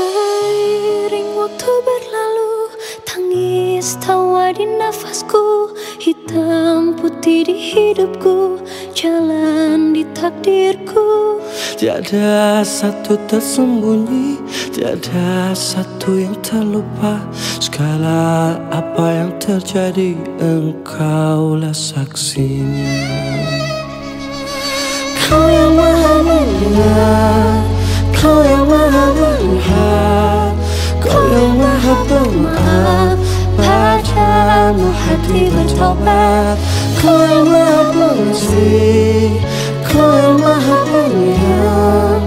Seiring waktu berlalu Tangis tawa di nafasku. Hitam putih di hidupku Jalan di takdirku. Tiada satu tersembunyi Tiada satu yang terlupa. Segala apa yang terjadi Engkaulah saksinya. Kau yang maha mendengar. Hati bertobat. Kau yang maha pengasih Kau yang maha penyayang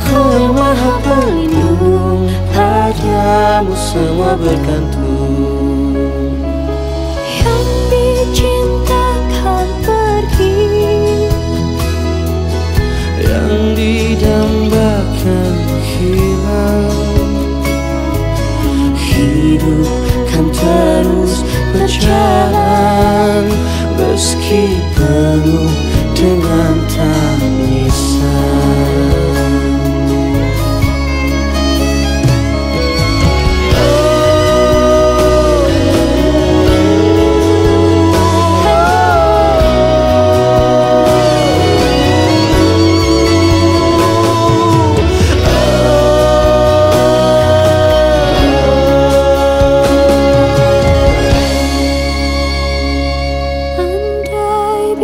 Kau yang maha pelindung. Padamu semua bergantung. Yang dicintakan pergi Yang didambakan hilang. Hidup kan terus Bezkipenów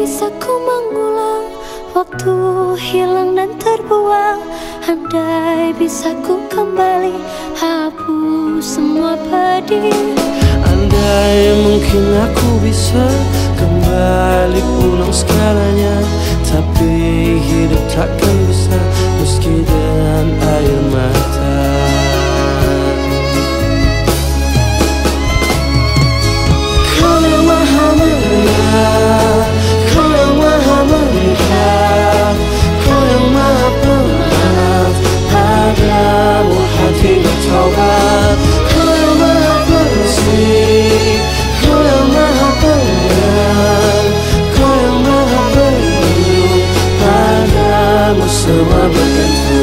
bisa ku mengulang Waktu hilang dan terbuang. Andai bisa ku kembali Hapus semua pedih. Andai mungkin aku bisa kembali pulang segalanya Tapi hidup takkan bisa meski to a broken